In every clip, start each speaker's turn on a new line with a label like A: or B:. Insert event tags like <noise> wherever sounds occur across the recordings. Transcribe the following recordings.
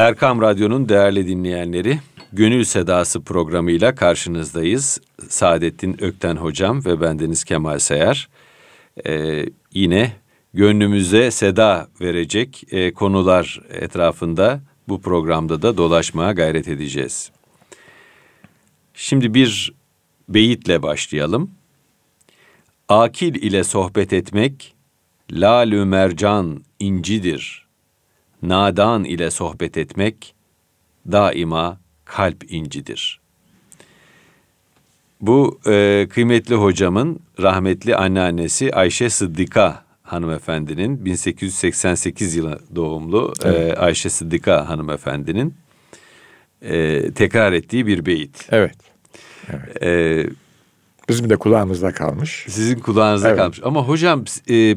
A: Erkam Radyo'nun değerli dinleyenleri, Gönül Sedası programıyla karşınızdayız. Saadettin Ökten Hocam ve bendeniz Kemal Sayar. Ee, yine gönlümüze seda verecek e, konular etrafında bu programda da dolaşmaya gayret edeceğiz. Şimdi bir beyitle başlayalım. Akil ile sohbet etmek, lalü mercan incidir. Nadan ile sohbet etmek, daima kalp incidir. Bu e, kıymetli hocamın rahmetli anneannesi Ayşe Sıddika hanımefendinin 1888 yılı doğumlu e, evet. e, Ayşe Sıddika hanımefendinin e, tekrar ettiği bir beyit.
B: Evet. evet. E, Bizim de kulağımızda kalmış.
A: Sizin kulağınızda evet. kalmış. Ama hocam e,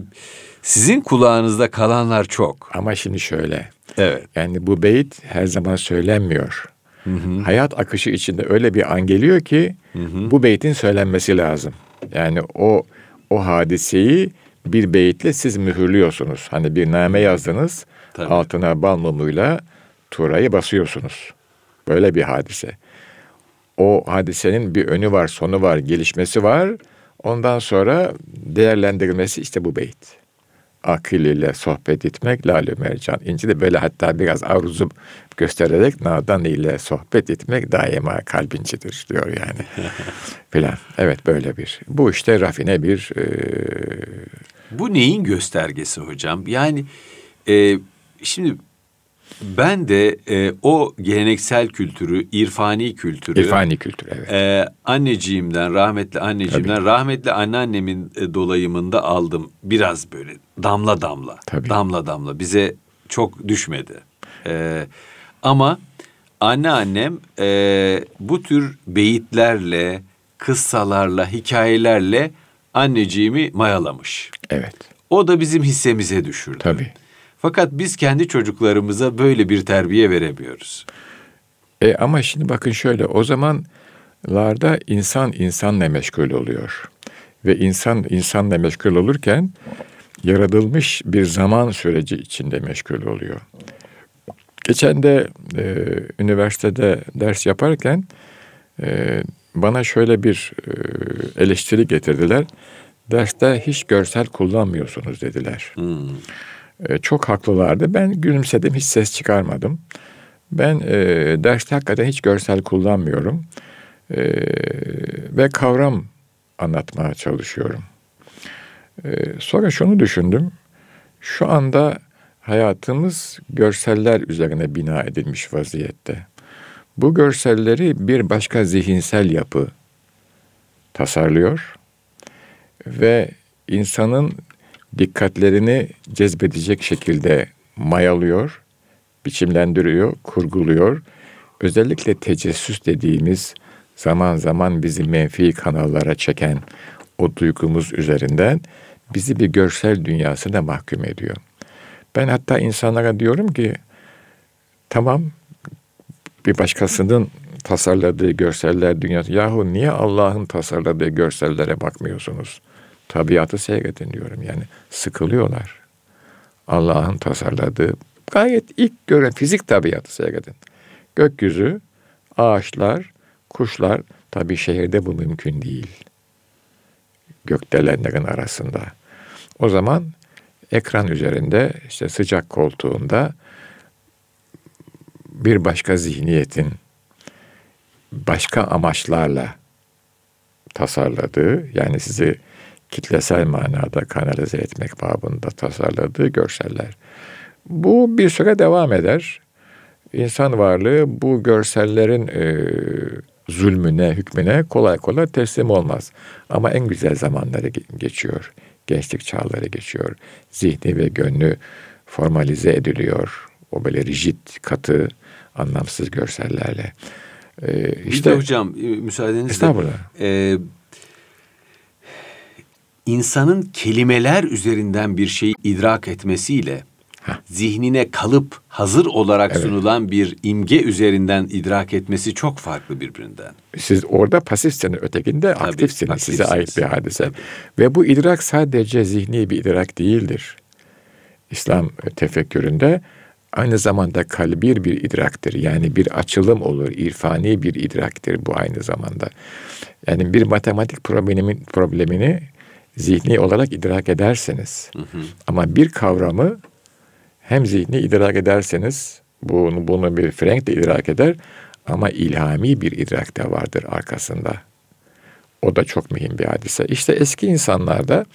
A: sizin kulağınızda kalanlar çok.
B: Ama şimdi şöyle. Evet. Yani bu beyit her zaman söylenmiyor. Hı hı. Hayat akışı içinde öyle bir an geliyor ki hı hı. bu beytin söylenmesi lazım. Yani o o hadiseyi bir beyitle siz mühürlüyorsunuz. Hani bir name yazdınız, Tabii. altına bal mumuyla turayı basıyorsunuz. Böyle bir hadise. O hadisenin bir önü var, sonu var, gelişmesi var. Ondan sonra değerlendirilmesi işte bu beyt akıl ile sohbet etmek lalü mercan inci de böyle hatta biraz arzu göstererek nadan ile sohbet etmek daima kalbincidir diyor yani. <laughs> filan. Evet böyle bir. Bu işte rafine bir... E...
A: Bu neyin göstergesi hocam? Yani e, şimdi ben de e, o geleneksel kültürü, irfani kültürü...
B: İrfani kültür, evet.
A: E, anneciğimden, rahmetli anneciğimden, Tabii. rahmetli anneannemin e, dolayımında aldım. Biraz böyle damla damla, Tabii. damla damla. Bize çok düşmedi. E, ama anneannem e, bu tür beyitlerle, kıssalarla, hikayelerle anneciğimi mayalamış.
B: Evet.
A: O da bizim hissemize düşürdü.
B: Tabii.
A: Fakat biz kendi çocuklarımıza böyle bir terbiye veremiyoruz.
B: E ama şimdi bakın şöyle o zamanlarda insan insanla meşgul oluyor. Ve insan insanla meşgul olurken yaratılmış bir zaman süreci içinde meşgul oluyor. Geçen de e, üniversitede ders yaparken e, bana şöyle bir e, eleştiri getirdiler. Derste hiç görsel kullanmıyorsunuz dediler. Hmm. E, çok haklılardı. Ben gülümsedim, hiç ses çıkarmadım. Ben e, derste hakikaten hiç görsel kullanmıyorum. E, ve kavram anlatmaya çalışıyorum. E, sonra şunu düşündüm. Şu anda hayatımız görseller üzerine bina edilmiş vaziyette. Bu görselleri bir başka zihinsel yapı tasarlıyor ve insanın dikkatlerini cezbedecek şekilde mayalıyor, biçimlendiriyor, kurguluyor. Özellikle tecessüs dediğimiz zaman zaman bizi menfi kanallara çeken o duygumuz üzerinden bizi bir görsel dünyasına mahkum ediyor. Ben hatta insanlara diyorum ki tamam bir başkasının tasarladığı görseller dünyası. Yahu niye Allah'ın tasarladığı görsellere bakmıyorsunuz? Tabiatı seyredin diyorum. Yani sıkılıyorlar. Allah'ın tasarladığı gayet ilk gören fizik tabiatı seyredin. Gökyüzü, ağaçlar, kuşlar tabii şehirde bu mümkün değil. Gökdelenlerin arasında. O zaman ekran üzerinde işte sıcak koltuğunda bir başka zihniyetin başka amaçlarla tasarladığı yani sizi kitlesel manada kanalize etmek babında tasarladığı görseller. Bu bir süre devam eder. İnsan varlığı bu görsellerin e, zulmüne, hükmüne kolay kolay teslim olmaz. Ama en güzel zamanları geçiyor. Gençlik çağları geçiyor. Zihni ve gönlü formalize ediliyor. O böyle rigid, katı, anlamsız görsellerle.
A: Ee, işte, bir de hocam e, müsaadenizle.
B: Estağfurullah. E,
A: insanın kelimeler üzerinden bir şeyi idrak etmesiyle Heh. zihnine kalıp hazır olarak evet. sunulan bir imge üzerinden idrak etmesi çok farklı birbirinden.
B: Siz orada pasifsiniz, ötekinde Tabii, aktifsiniz. aktifsiniz. Size ait bir hadise. Tabii. Ve bu idrak sadece zihni bir idrak değildir. İslam tefekküründe aynı zamanda kalbir bir idraktır. Yani bir açılım olur, irfani bir idraktır bu aynı zamanda. Yani bir matematik probleminin problemini zihni olarak idrak ederseniz hı hı. ama bir kavramı hem zihni idrak ederseniz bunu, bunu bir Frank de idrak eder ama ilhami bir idrak da vardır arkasında. O da çok mühim bir hadise. İşte eski insanlarda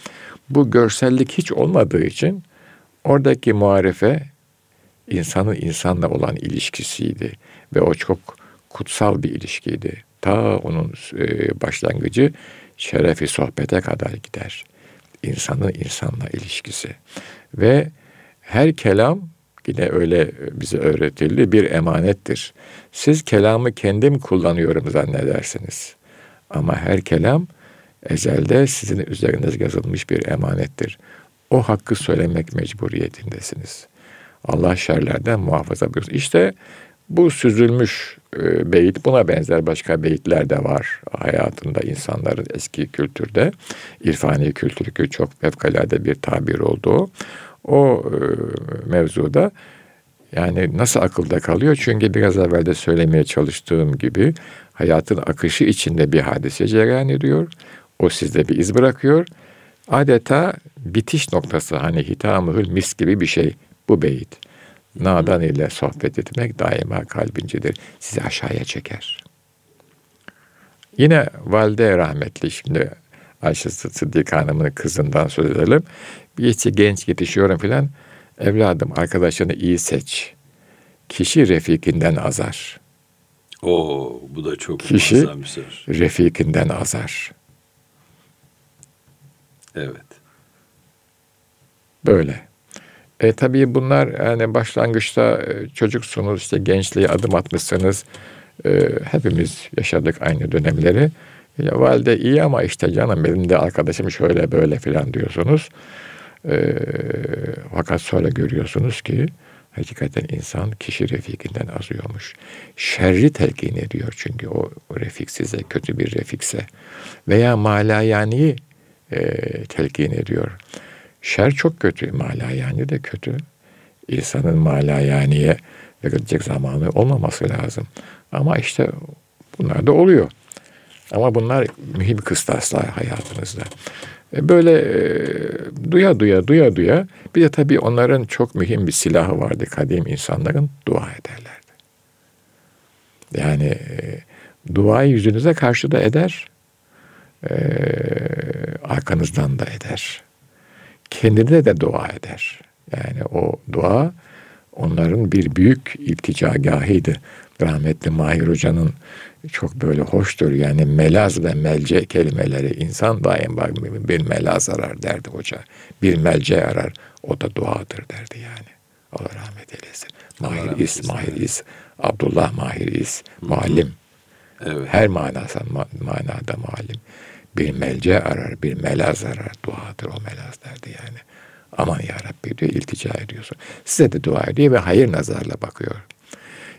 B: bu görsellik hiç olmadığı için oradaki muharefe insanın insanla olan ilişkisiydi ve o çok kutsal bir ilişkiydi. Ta onun e, başlangıcı şerefi sohbete kadar gider. İnsanın insanla ilişkisi. Ve her kelam yine öyle bize öğretildi bir emanettir. Siz kelamı kendim kullanıyorum zannedersiniz. Ama her kelam ezelde sizin üzeriniz yazılmış bir emanettir. O hakkı söylemek mecburiyetindesiniz. Allah şerlerden muhafaza buyursun. İşte bu süzülmüş e, beyit buna benzer başka beyitler de var hayatında insanların eski kültürde. irfani kültürü çok fevkalade bir tabir olduğu. O e, mevzuda yani nasıl akılda kalıyor? Çünkü biraz evvel de söylemeye çalıştığım gibi hayatın akışı içinde bir hadise cereyan ediyor. O sizde bir iz bırakıyor. Adeta bitiş noktası hani hitamıhül mis gibi bir şey bu beyit. Nadan ile sohbet etmek daima kalbincidir. Sizi aşağıya çeker. Yine valide rahmetli şimdi Ayşe Sıddık Hanım'ın kızından söz edelim. Bir genç yetişiyorum filan. Evladım arkadaşını iyi seç. Kişi refikinden azar.
A: Oo, bu da çok
B: Kişi bir söz. refikinden azar.
A: Evet.
B: Böyle. E tabii bunlar yani başlangıçta e, çocuksunuz, işte gençliğe adım atmışsınız. E, hepimiz yaşadık aynı dönemleri. Ya valide iyi ama işte canım benim de arkadaşım şöyle böyle filan diyorsunuz. E, fakat sonra görüyorsunuz ki hakikaten insan kişi refikinden azıyormuş. Şerri telkin ediyor çünkü o, refik size kötü bir refikse. Veya malayaniyi e, telkin ediyor. Şer çok kötü, malayani de kötü. İnsanın malayaniye verilecek zamanı olmaması lazım. Ama işte bunlar da oluyor. Ama bunlar mühim kıstaslar hayatınızda. E, böyle e, duya duya duya duya bir de tabii onların çok mühim bir silahı vardı kadim insanların dua ederlerdi. Yani e, duayı yüzünüze karşı da eder, arkanızdan da eder kendine de dua eder. Yani o dua onların bir büyük ilticagahıydı. Rahmetli Mahir Hoca'nın çok böyle hoştur. Yani melaz ve melce kelimeleri insan daim bir melaz arar derdi hoca. Bir melce arar. O da duadır derdi yani. Allah rahmet eylesin. Mahir rahmet İs, Mahir İs, Abdullah Mahir İs, muallim. Evet. Her manası, manada muallim bir melce arar, bir melaz arar. Duadır o melaz derdi yani. Aman ya Rabbi diyor, iltica ediyorsun. Size de dua ediyor ve hayır nazarla bakıyor.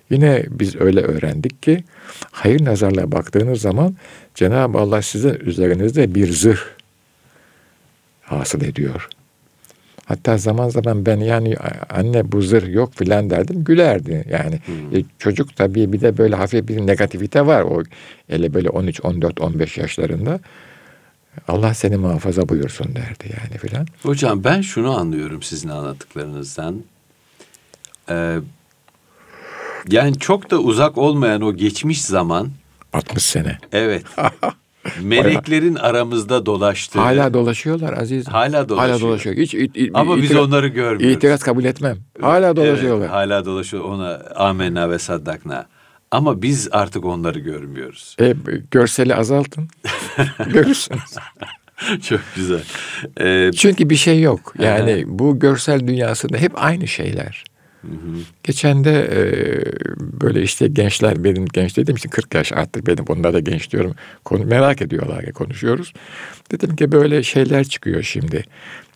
B: Yine biz öyle öğrendik ki hayır nazarla baktığınız zaman Cenab-ı Allah sizin üzerinizde bir zırh hasıl ediyor. Hatta zaman zaman ben yani anne bu zırh yok filan derdim gülerdi. Yani hmm. e, çocuk tabii bir de böyle hafif bir negativite var o ele böyle 13, 14, 15 yaşlarında. Allah seni muhafaza buyursun derdi yani filan.
A: Hocam ben şunu anlıyorum sizin anlattıklarınızdan. Ee, yani çok da uzak olmayan o geçmiş zaman.
B: 60 sene.
A: Evet. <laughs> Meleklerin aramızda dolaştığı.
B: Hala dolaşıyorlar Aziz.
A: Hala dolaşıyor.
B: Hala dolaşıyor. Hiç it,
A: it, Ama itiraz, biz onları görmüyoruz.
B: İtiraz kabul etmem. Hala dolaşıyorlar. Evet,
A: hala dolaşıyor. Ona amenna ve saddakna. Ama biz artık onları görmüyoruz.
B: E, görseli azaltın. <laughs> Görürsünüz.
A: Çok güzel. Ee,
B: Çünkü bir şey yok. Yani he. bu görsel dünyasında hep aynı şeyler. Hı hı. Geçen de e, böyle işte gençler benim genç dediğim için 40 yaş artık benim onlara da genç diyorum. Konu, merak ediyorlar ya konuşuyoruz. Dedim ki böyle şeyler çıkıyor şimdi.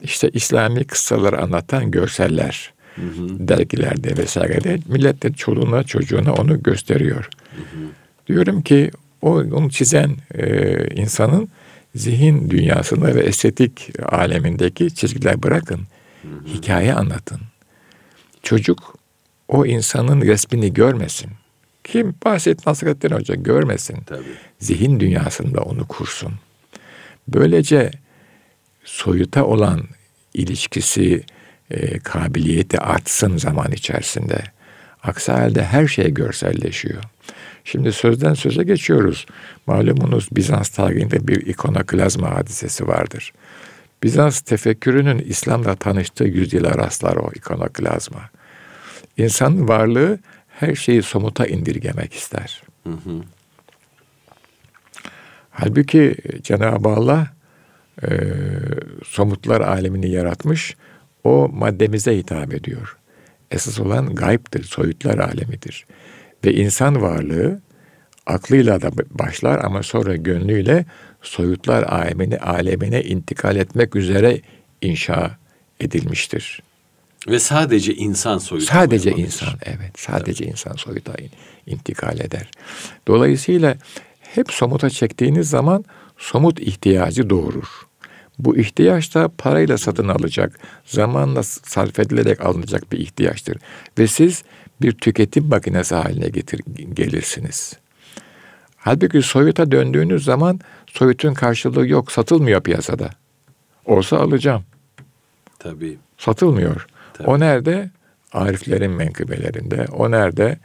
B: İşte İslami kıssaları anlatan görseller. Hı hı. Dergilerde vesairede millet de çoluğuna çocuğuna onu gösteriyor. Hı hı. Diyorum ki o onu çizen e, insanın zihin dünyasında ve estetik alemindeki çizgiler bırakın. Hı hı. Hikaye anlatın. Çocuk o insanın resmini görmesin. Kim bahset Nasrettin Hoca görmesin.
A: Tabii.
B: Zihin dünyasında onu kursun. Böylece soyuta olan ilişkisi, e, kabiliyeti artsın zaman içerisinde. Aksi halde her şey görselleşiyor. Şimdi sözden söze geçiyoruz. Malumunuz Bizans tarihinde bir ikonoklazma hadisesi vardır. Bizans tefekkürünün İslam'la tanıştığı yüzyıla rastlar o ikonoklazma. İnsanın varlığı her şeyi somuta indirgemek ister. Hı hı. Halbuki Cenab-ı Allah e, somutlar alemini yaratmış, o maddemize hitap ediyor. Esas olan gayiptir, soyutlar alemidir. Ve insan varlığı aklıyla da başlar ama sonra gönlüyle soyutlar alemine, alemine intikal etmek üzere inşa edilmiştir.
A: Ve sadece insan soyutu.
B: Sadece insan, evet. Sadece evet. insan soyuta intikal eder. Dolayısıyla hep somuta çektiğiniz zaman somut ihtiyacı doğurur. Bu ihtiyaç da parayla satın alacak, zamanla sarf edilerek alınacak bir ihtiyaçtır. Ve siz bir tüketim makinesi haline getir, gelirsiniz. Halbuki soyuta döndüğünüz zaman soyutun karşılığı yok, satılmıyor piyasada. Olsa alacağım.
A: Tabii.
B: Satılmıyor. Tabii. O nerede? Ariflerin menkıbelerinde. O nerede?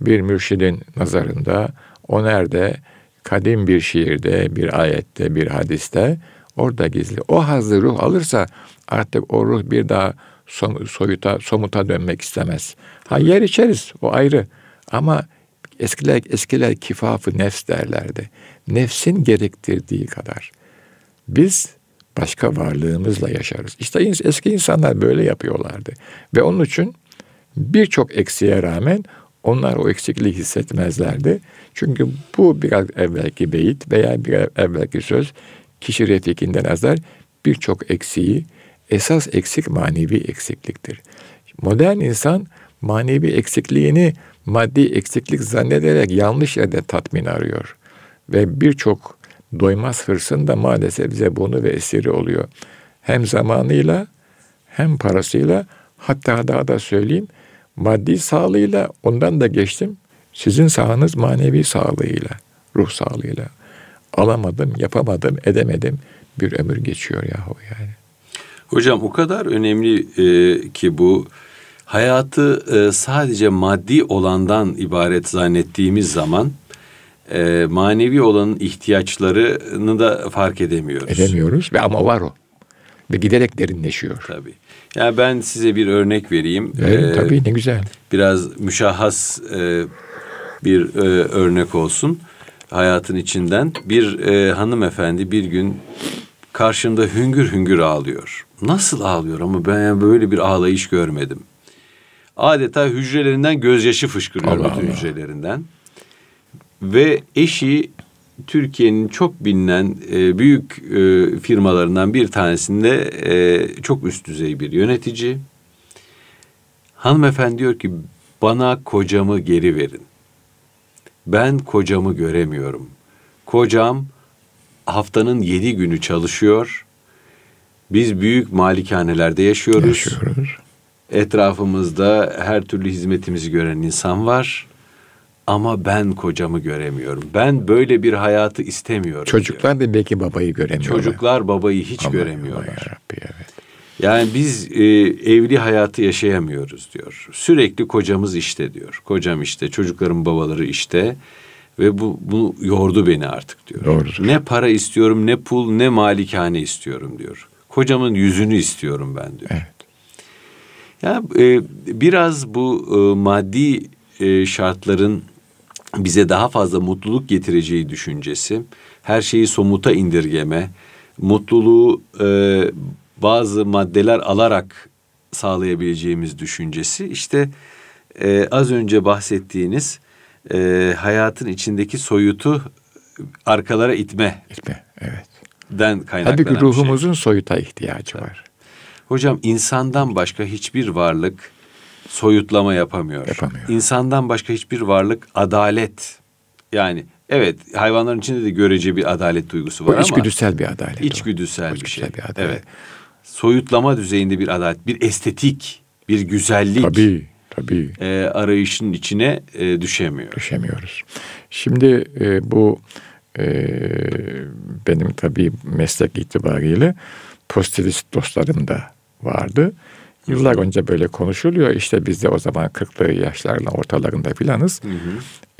B: Bir mürşidin nazarında. O nerede? Kadim bir şiirde, bir ayette, bir hadiste. Orada gizli. O hazır ruh alırsa artık o ruh bir daha soyuta, somuta dönmek istemez. Ha yer içeriz o ayrı. Ama eskiler eskiler kifafı nefs derlerdi. Nefsin gerektirdiği kadar. Biz başka varlığımızla yaşarız. İşte eski insanlar böyle yapıyorlardı. Ve onun için birçok eksiğe rağmen onlar o eksikliği hissetmezlerdi. Çünkü bu biraz evvelki beyit veya bir evvelki söz kişi refikinden azar birçok eksiği esas eksik manevi eksikliktir. Modern insan manevi eksikliğini maddi eksiklik zannederek yanlış yerde tatmin arıyor. Ve birçok doymaz hırsın da maalesef bize bunu ve esiri oluyor. Hem zamanıyla hem parasıyla hatta daha da söyleyeyim maddi sağlığıyla ondan da geçtim. Sizin sağınız manevi sağlığıyla, ruh sağlığıyla. Alamadım, yapamadım, edemedim. Bir ömür geçiyor yahu yani.
A: Hocam o kadar önemli e, ki bu hayatı e, sadece maddi olandan ibaret zannettiğimiz zaman e, manevi olanın ihtiyaçlarını da fark edemiyoruz.
B: Edemiyoruz ve ama var o. Ve giderek derinleşiyor.
A: Tabii. Yani ben size bir örnek vereyim.
B: Evet, ee, tabii ne güzel.
A: Biraz müşahhas e, bir e, örnek olsun hayatın içinden. Bir e, hanımefendi bir gün karşımda hüngür hüngür ağlıyor. Nasıl ağlıyor ama ben böyle bir ağlayış görmedim. Adeta hücrelerinden gözyaşı fışkırıyor Allah bütün Allah. hücrelerinden. Ve eşi Türkiye'nin çok bilinen e, büyük e, firmalarından bir tanesinde e, çok üst düzey bir yönetici. Hanımefendi diyor ki bana kocamı geri verin. Ben kocamı göremiyorum. Kocam haftanın yedi günü çalışıyor. Biz büyük malikanelerde yaşıyoruz.
B: Yaşıyoruz.
A: Etrafımızda her türlü hizmetimizi gören insan var. Ama ben kocamı göremiyorum. Ben böyle bir hayatı istemiyorum.
B: Çocuklar diyor. da belki babayı göremiyorlar.
A: Çocuklar babayı hiç Aman göremiyorlar. Evet. Yani biz e, evli hayatı yaşayamıyoruz diyor. Sürekli kocamız işte diyor. Kocam işte, çocukların babaları işte. Ve bu, bu yordu beni artık diyor.
B: Doğrudur.
A: Ne para istiyorum, ne pul, ne malikane istiyorum diyor. Kocamın yüzünü istiyorum ben diyor.
B: Evet.
A: Ya e, biraz bu e, maddi e, şartların bize daha fazla mutluluk getireceği düşüncesi, her şeyi somuta indirgeme, mutluluğu e, bazı maddeler alarak sağlayabileceğimiz düşüncesi işte e, az önce bahsettiğiniz e, hayatın içindeki soyutu arkalara itme.
B: İtme, evet.
A: Den kaynaklanan
B: Tabii ki ruhumuzun şey. soyuta ihtiyacı var.
A: Hocam insandan başka hiçbir varlık soyutlama yapamıyor.
B: Yapamıyor.
A: İnsandan başka hiçbir varlık adalet yani evet hayvanların içinde de görece bir adalet duygusu var o ama
B: içgüdüsel bir adalet.
A: İçgüdüsel bir şey. Bir adalet. Evet. Soyutlama düzeyinde bir adalet, bir estetik, bir güzellik.
B: Tabii, Tabii.
A: E, arayışın içine e, düşemiyor.
B: Düşemiyoruz. Şimdi e, bu e, benim tabii meslek itibariyle pozitivist dostlarım da vardı. Yıllar önce böyle konuşuluyor. İşte biz de o zaman 40'lı yaşlarla ortalarında filanız.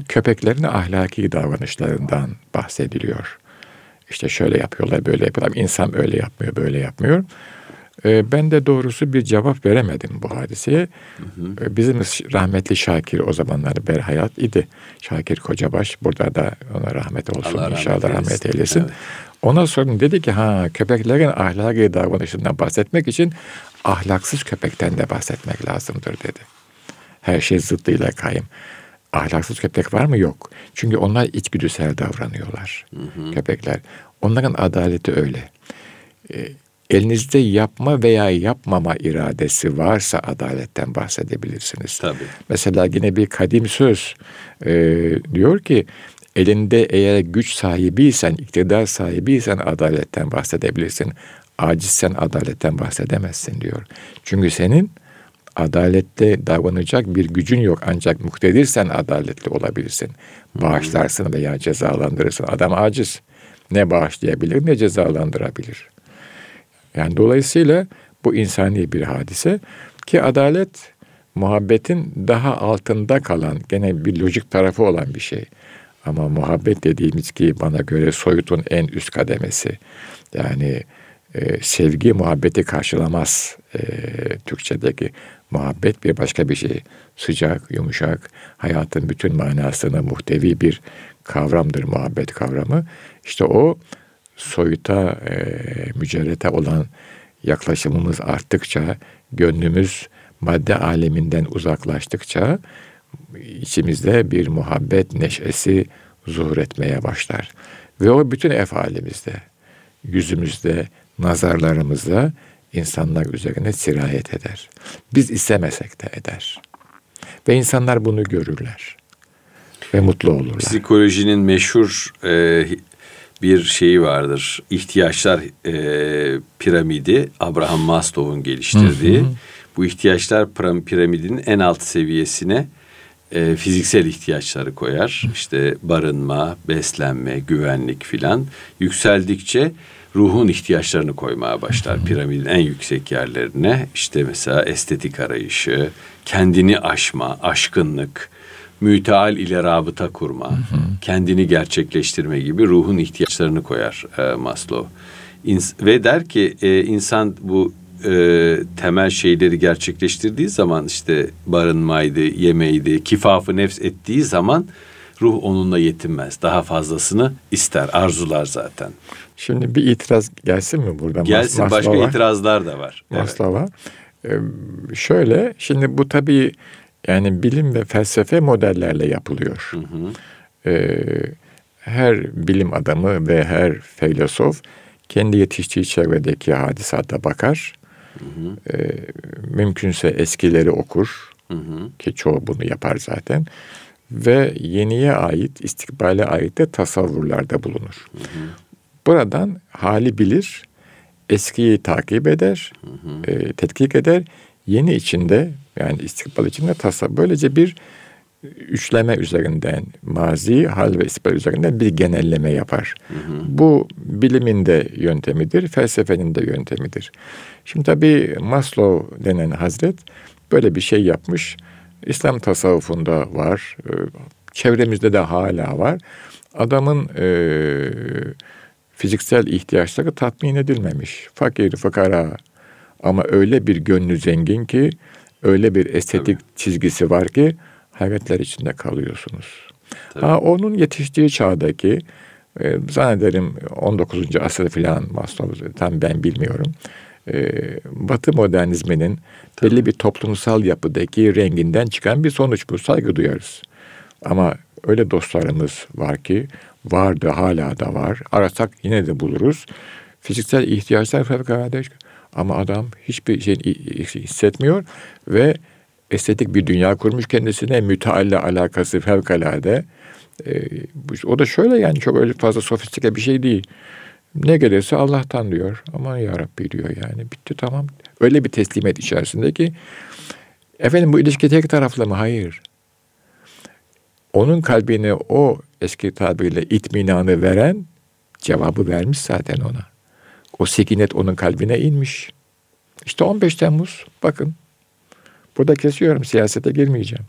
B: Köpeklerin ahlaki davranışlarından bahsediliyor. İşte şöyle yapıyorlar, böyle yapıyorlar. İnsan öyle yapmıyor, böyle yapmıyor. Ee, ben de doğrusu bir cevap veremedim bu hadiseye. Hı hı. Ee, bizim rahmetli Şakir o zamanlar berhayat idi. Şakir Kocabaş burada da ona rahmet olsun Allah inşallah rahmet, rahmet eylesin. Evet. Ona sordum dedi ki ha köpeklerin ahlaki davranışından bahsetmek için ahlaksız köpekten de bahsetmek lazımdır dedi. Her şey zıttıyla kayım. Ahlaksız köpek var mı? Yok. Çünkü onlar içgüdüsel davranıyorlar. Hı hı. Köpekler. Onların adaleti öyle. E, elinizde yapma veya yapmama iradesi varsa adaletten bahsedebilirsiniz.
A: Tabii.
B: Mesela yine bir kadim söz e, diyor ki elinde eğer güç sahibiysen, iktidar sahibiysen adaletten bahsedebilirsin. Acizsen adaletten bahsedemezsin diyor. Çünkü senin adalette davranacak bir gücün yok ancak muktedirsen adaletli olabilirsin. Bağışlarsın veya cezalandırırsın. Adam aciz. Ne bağışlayabilir ne cezalandırabilir. Yani dolayısıyla bu insani bir hadise ki adalet muhabbetin daha altında kalan gene bir lojik tarafı olan bir şey. Ama muhabbet dediğimiz ki bana göre soyutun en üst kademesi. Yani e, sevgi muhabbeti karşılamaz e, Türkçedeki. Muhabbet bir başka bir şey. Sıcak, yumuşak, hayatın bütün manasına muhtevi bir kavramdır muhabbet kavramı. İşte o soyuta, e, mücerrete olan yaklaşımımız arttıkça, gönlümüz madde aleminden uzaklaştıkça içimizde bir muhabbet neşesi zuhur etmeye başlar. Ve o bütün efalimizde, yüzümüzde, nazarlarımızda insanlar üzerine sirayet eder. Biz istemesek de eder. Ve insanlar bunu görürler. Ve mutlu olurlar.
A: Psikolojinin meşhur e, bir şeyi vardır. İhtiyaçlar e, piramidi Abraham Maslow'un geliştirdiği. Hı hı. Bu ihtiyaçlar piramidinin en alt seviyesine e, fiziksel ihtiyaçları koyar. İşte barınma, beslenme, güvenlik filan. Yükseldikçe ruhun ihtiyaçlarını koymaya başlar piramidin en yüksek yerlerine. İşte mesela estetik arayışı, kendini aşma, aşkınlık, müteal ile rabıta kurma, hı hı. kendini gerçekleştirme gibi ruhun ihtiyaçlarını koyar e, Maslow. İns- ve der ki e, insan bu e, temel şeyleri gerçekleştirdiği zaman işte barınmaydı, yemeydi, kifafı nefs ettiği zaman ruh onunla yetinmez. Daha fazlasını ister, arzular zaten.
B: Şimdi bir itiraz gelsin mi burada?
A: Gelsin, Mas- başka itirazlar da var.
B: Maslova. Evet. Ee, şöyle, şimdi bu tabii yani bilim ve felsefe modellerle yapılıyor. Hı hı. Ee, her bilim adamı ve her filozof kendi yetiştiği çevredeki hadisata bakar. Hı hı. Ee, mümkünse eskileri okur. Hı hı. Ki çoğu bunu yapar zaten. Ve yeniye ait, istikbale ait de tasavvurlarda bulunur. Hı hı. Buradan hali bilir, eskiyi takip eder, hı hı. E, tetkik eder. Yeni içinde yani istikbal içinde tasavvur. Böylece bir üçleme üzerinden, mazi, hal ve istikbal üzerinden bir genelleme yapar. Hı hı. Bu bilimin de yöntemidir, felsefenin de yöntemidir. Şimdi tabii Maslow denen hazret böyle bir şey yapmış. İslam tasavvufunda var, e, çevremizde de hala var. Adamın e, fiziksel ihtiyaçları tatmin edilmemiş. Fakir, fakara ama öyle bir gönlü zengin ki, öyle bir estetik Tabii. çizgisi var ki hayretler içinde kalıyorsunuz. Tabii. Ha, onun yetiştiği çağdaki e, zannederim 19. asır filan Maslow tam ben bilmiyorum. E, Batı modernizminin Tabii. belli bir toplumsal yapıdaki renginden çıkan bir sonuç bu. Saygı duyarız. Ama öyle dostlarımız var ki vardı hala da var. Arasak yine de buluruz. Fiziksel ihtiyaçlar fevkalade ama adam hiçbir şey hissetmiyor ve estetik bir dünya kurmuş kendisine mütealle alakası fevkalade. Ee, o da şöyle yani çok öyle fazla sofistike bir şey değil. Ne gelirse Allah'tan diyor. Aman ya Rabbi diyor yani. Bitti tamam. Öyle bir teslimiyet içerisinde ki Efendim bu ilişki tek taraflı mı? Hayır. Onun kalbine o eski tabirle itminanı veren cevabı vermiş zaten ona. O sekinet onun kalbine inmiş. İşte 15 Temmuz bakın. Burada kesiyorum siyasete girmeyeceğim.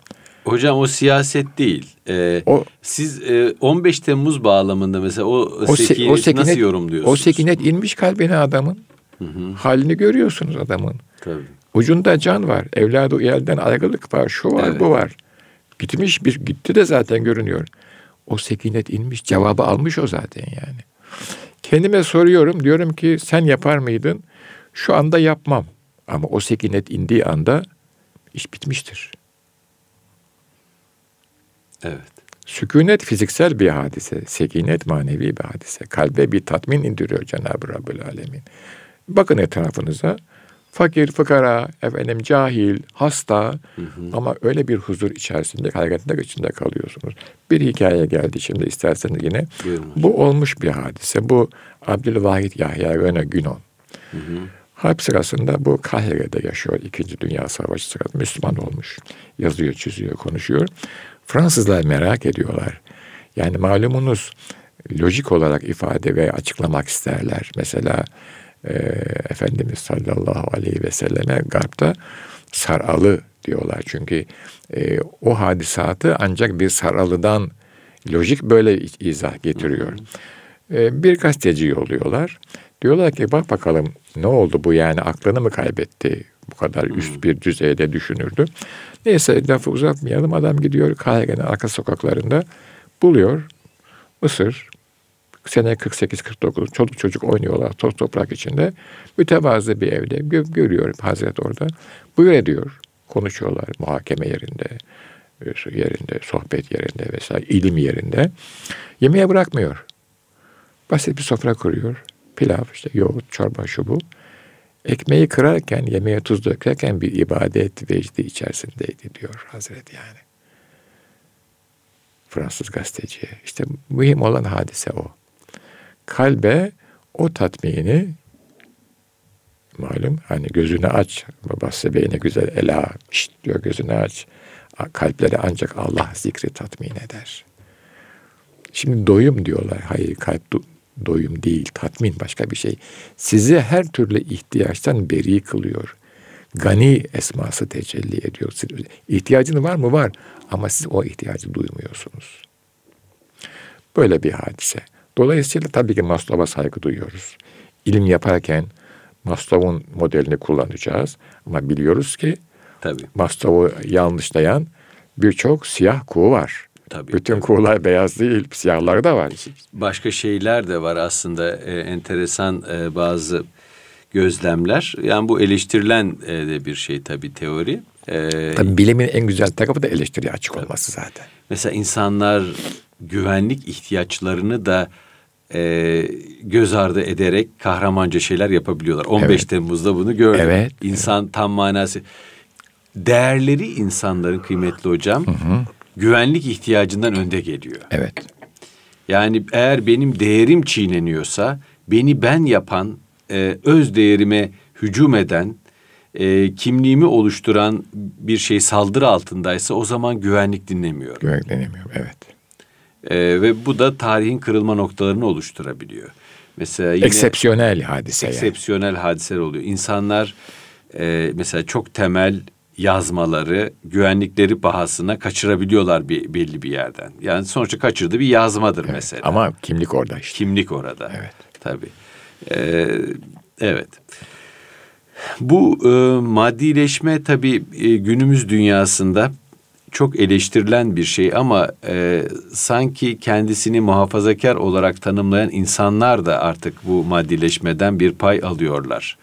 A: Hocam o siyaset değil. Ee, o, siz e, 15 Temmuz bağlamında mesela o, o, sekinet, o sekinet nasıl yorumluyorsunuz?
B: O sekinet inmiş kalbine adamın. Hı hı. Halini görüyorsunuz adamın. Tabii. Ucunda can var. Evladı elden ayrılık var. Şu var evet. bu var. Gitmiş bir gitti de zaten görünüyor. O sekinet inmiş. Cevabı almış o zaten yani. Kendime soruyorum. Diyorum ki sen yapar mıydın? Şu anda yapmam. Ama o sekinet indiği anda iş bitmiştir.
A: Evet.
B: Sükunet fiziksel bir hadise, sekinet manevi bir hadise. Kalbe bir tatmin indiriyor Cenab-ı Rabbül Alemin. Bakın etrafınıza. Fakir, fıkara, efendim cahil, hasta hı hı. ama öyle bir huzur içerisinde, hareketinde içinde kalıyorsunuz. Bir hikaye geldi şimdi isterseniz yine. Buyurun. Bu olmuş bir hadise. Bu Abdülvahit Yahya Öne Günon. Hı hı. Harp sırasında bu Kahire'de yaşıyor. İkinci Dünya Savaşı sırasında Müslüman olmuş. Yazıyor, çiziyor, konuşuyor. Fransızlar merak ediyorlar. Yani malumunuz lojik olarak ifade ve açıklamak isterler. Mesela e, Efendimiz sallallahu aleyhi ve selleme Garp'ta saralı diyorlar. Çünkü e, o hadisatı ancak bir saralıdan lojik böyle izah getiriyor. E, bir gazeteci yolluyorlar. Diyorlar ki bak bakalım ne oldu bu yani aklını mı kaybetti? Bu kadar üst bir düzeyde düşünürdü. Neyse lafı uzatmayalım. Adam gidiyor Kahire'nin arka sokaklarında buluyor. Mısır sene 48-49 çocuk çocuk oynuyorlar toz toprak içinde. Mütevazı bir evde gö- görüyor Hazret orada. Buyur ediyor. Konuşuyorlar muhakeme yerinde, yerinde, sohbet yerinde vesaire, ilim yerinde. Yemeğe bırakmıyor. Basit bir sofra kuruyor. Pilav, işte yoğurt, çorba, şu bu. Ekmeği kırarken, yemeğe tuz dökerken bir ibadet vecdi içerisindeydi diyor Hazret yani. Fransız gazeteciye. İşte mühim olan hadise o. Kalbe o tatmini malum hani gözünü aç. Babası beyine güzel ela şşt diyor gözünü aç. Kalpleri ancak Allah zikri tatmin eder. Şimdi doyum diyorlar. Hayır kalp doyum değil, tatmin başka bir şey. Sizi her türlü ihtiyaçtan beri kılıyor. Gani esması tecelli ediyor. İhtiyacın var mı? Var. Ama siz o ihtiyacı duymuyorsunuz. Böyle bir hadise. Dolayısıyla tabii ki Maslow'a saygı duyuyoruz. İlim yaparken Maslow'un modelini kullanacağız. Ama biliyoruz ki tabii. Maslow'u yanlışlayan birçok siyah kuğu var. Tabii, Bütün tabii. kuğular beyaz değil, siyahlar da var.
A: Başka şeyler de var aslında e, enteresan e, bazı gözlemler. Yani bu eleştirilen e, de bir şey tabii teori.
B: E, tabii bilimin en güzel tarafı da eleştiriye açık tabii. olması zaten.
A: Mesela insanlar güvenlik ihtiyaçlarını da e, göz ardı ederek kahramanca şeyler yapabiliyorlar. 15 evet. Temmuz'da bunu gördüm. Evet. İnsan evet. tam manası. Değerleri insanların kıymetli hocam. Hı hı güvenlik ihtiyacından önde geliyor.
B: Evet.
A: Yani eğer benim değerim çiğneniyorsa beni ben yapan, e, öz değerime hücum eden, e, kimliğimi oluşturan bir şey saldırı altındaysa o zaman güvenlik dinlemiyor.
B: Güvenlik dinlemiyor, evet.
A: E, ve bu da tarihin kırılma noktalarını oluşturabiliyor.
B: Mesela yine eksepsiyonel hadise.
A: Eksepsiyonel yani. hadiseler oluyor. İnsanlar e, mesela çok temel yazmaları güvenlikleri bahasına kaçırabiliyorlar bir belli bir yerden. Yani sonuçta kaçırdığı bir yazmadır
B: evet,
A: mesela.
B: Ama kimlik orada işte.
A: Kimlik orada. Evet. Tabii. Ee, evet. Bu e, maddileşme tabii e, günümüz dünyasında çok eleştirilen bir şey ama e, sanki kendisini muhafazakar olarak tanımlayan insanlar da artık bu maddileşmeden bir pay alıyorlar.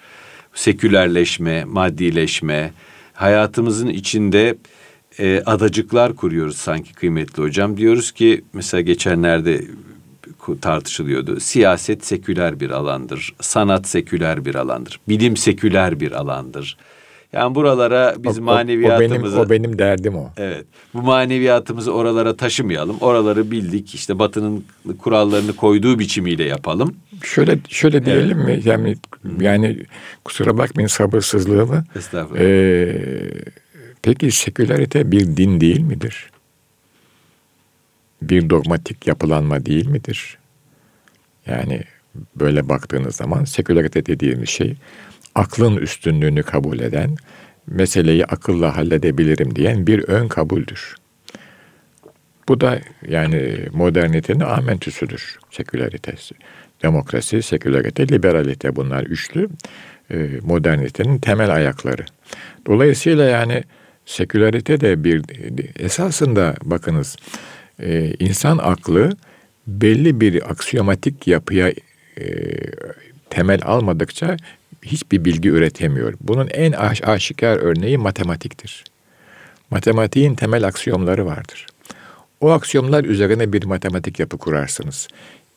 A: Sekülerleşme, maddileşme, hayatımızın içinde e, adacıklar kuruyoruz sanki kıymetli hocam. Diyoruz ki mesela geçenlerde tartışılıyordu. Siyaset seküler bir alandır. Sanat seküler bir alandır. Bilim seküler bir alandır. Yani buralara biz o, maneviyatımızı...
B: O, benim, o benim derdim o.
A: Evet. Bu maneviyatımızı oralara taşımayalım. Oraları bildik. İşte Batı'nın kurallarını koyduğu biçimiyle yapalım.
B: Şöyle şöyle diyelim evet. mi? Yani yani kusura bakmayın sabırsızlığımı.
A: Estağfurullah. Ee,
B: Peki sekülerite bir din değil midir? Bir dogmatik yapılanma değil midir? Yani böyle baktığınız zaman sekülerite dediğimiz şey aklın üstünlüğünü kabul eden, meseleyi akılla halledebilirim diyen bir ön kabuldür. Bu da yani modernitenin amentüsüdür sekülaritesi. Demokrasi, sekülarite, liberalite bunlar üçlü e, modernitenin temel ayakları. Dolayısıyla yani sekülarite de bir esasında bakınız e, insan aklı belli bir aksiyomatik yapıya e, temel almadıkça hiçbir bilgi üretemiyor. Bunun en aş aşikar örneği matematiktir. Matematiğin temel aksiyomları vardır. O aksiyomlar üzerine bir matematik yapı kurarsınız.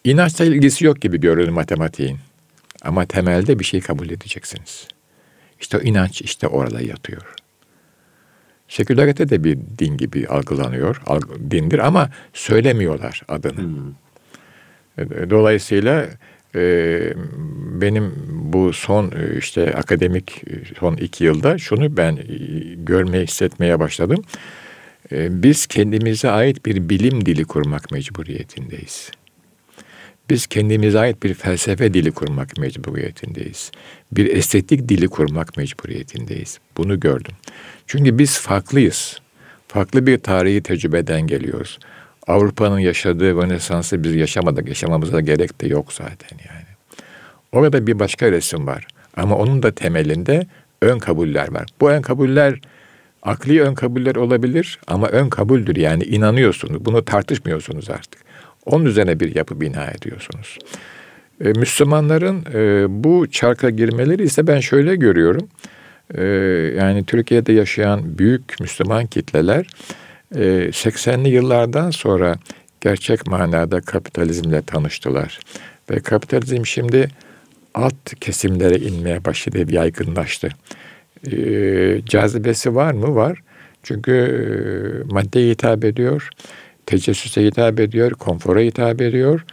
B: İnançla ilgisi yok gibi görünür matematiğin. Ama temelde bir şey kabul edeceksiniz. İşte o inanç işte orada yatıyor. Sekülerite de bir din gibi algılanıyor, dindir ama söylemiyorlar adını. Hmm. E, dolayısıyla benim bu son e, işte akademik son iki yılda şunu ben görmeye, hissetmeye başladım. Biz kendimize ait bir bilim dili kurmak mecburiyetindeyiz. Biz kendimize ait bir felsefe dili kurmak mecburiyetindeyiz. Bir estetik dili kurmak mecburiyetindeyiz. Bunu gördüm. Çünkü biz farklıyız. Farklı bir tarihi tecrübeden geliyoruz. Avrupa'nın yaşadığı Rönesans'ı biz yaşamadık. Yaşamamıza gerek de yok zaten yani. Orada bir başka resim var. Ama onun da temelinde ön kabuller var. Bu ön kabuller akli ön kabuller olabilir ama ön kabuldür yani inanıyorsunuz. Bunu tartışmıyorsunuz artık. Onun üzerine bir yapı bina ediyorsunuz. E, Müslümanların e, bu çarka girmeleri ise ben şöyle görüyorum. E, yani Türkiye'de yaşayan büyük Müslüman kitleler 80'li yıllardan sonra gerçek manada kapitalizmle tanıştılar. Ve kapitalizm şimdi alt kesimlere inmeye başladı, yaygınlaştı. E, cazibesi var mı? Var. Çünkü e, maddeye hitap ediyor tecessüse hitap ediyor, konfora hitap ediyor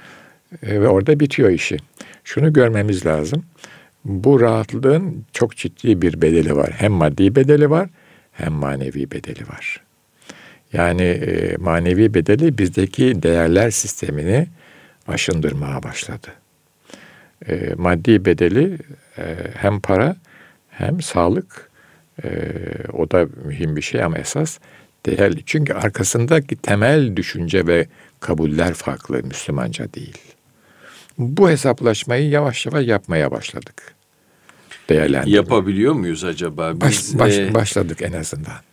B: e, ve orada bitiyor işi. Şunu görmemiz lazım. Bu rahatlığın çok ciddi bir bedeli var. Hem maddi bedeli var hem manevi bedeli var. Yani e, manevi bedeli bizdeki değerler sistemini aşındırmaya başladı. E, maddi bedeli e, hem para hem sağlık e, o da mühim bir şey ama esas değerli. Çünkü arkasındaki temel düşünce ve kabuller farklı Müslümanca değil. Bu hesaplaşmayı yavaş yavaş yapmaya başladık.
A: Değerlendirme. Yapabiliyor muyuz acaba?
B: Biz, baş, baş, e, başladık en azından.